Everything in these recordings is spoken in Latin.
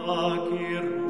Shakir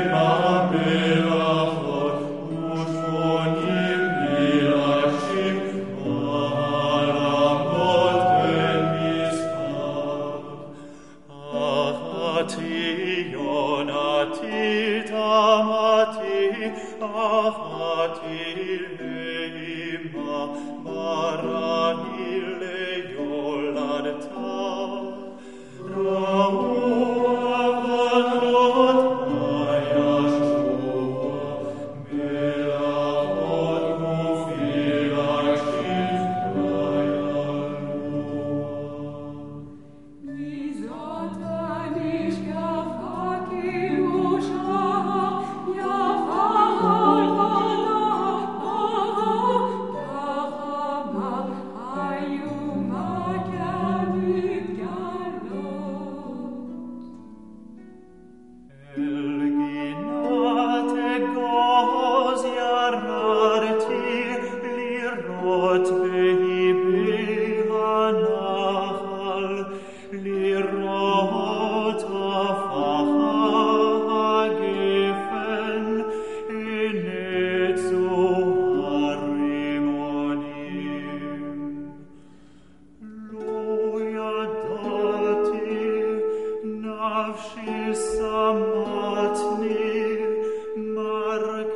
Yonati, Yonati, Tamati, Ahai. Christa matne, mare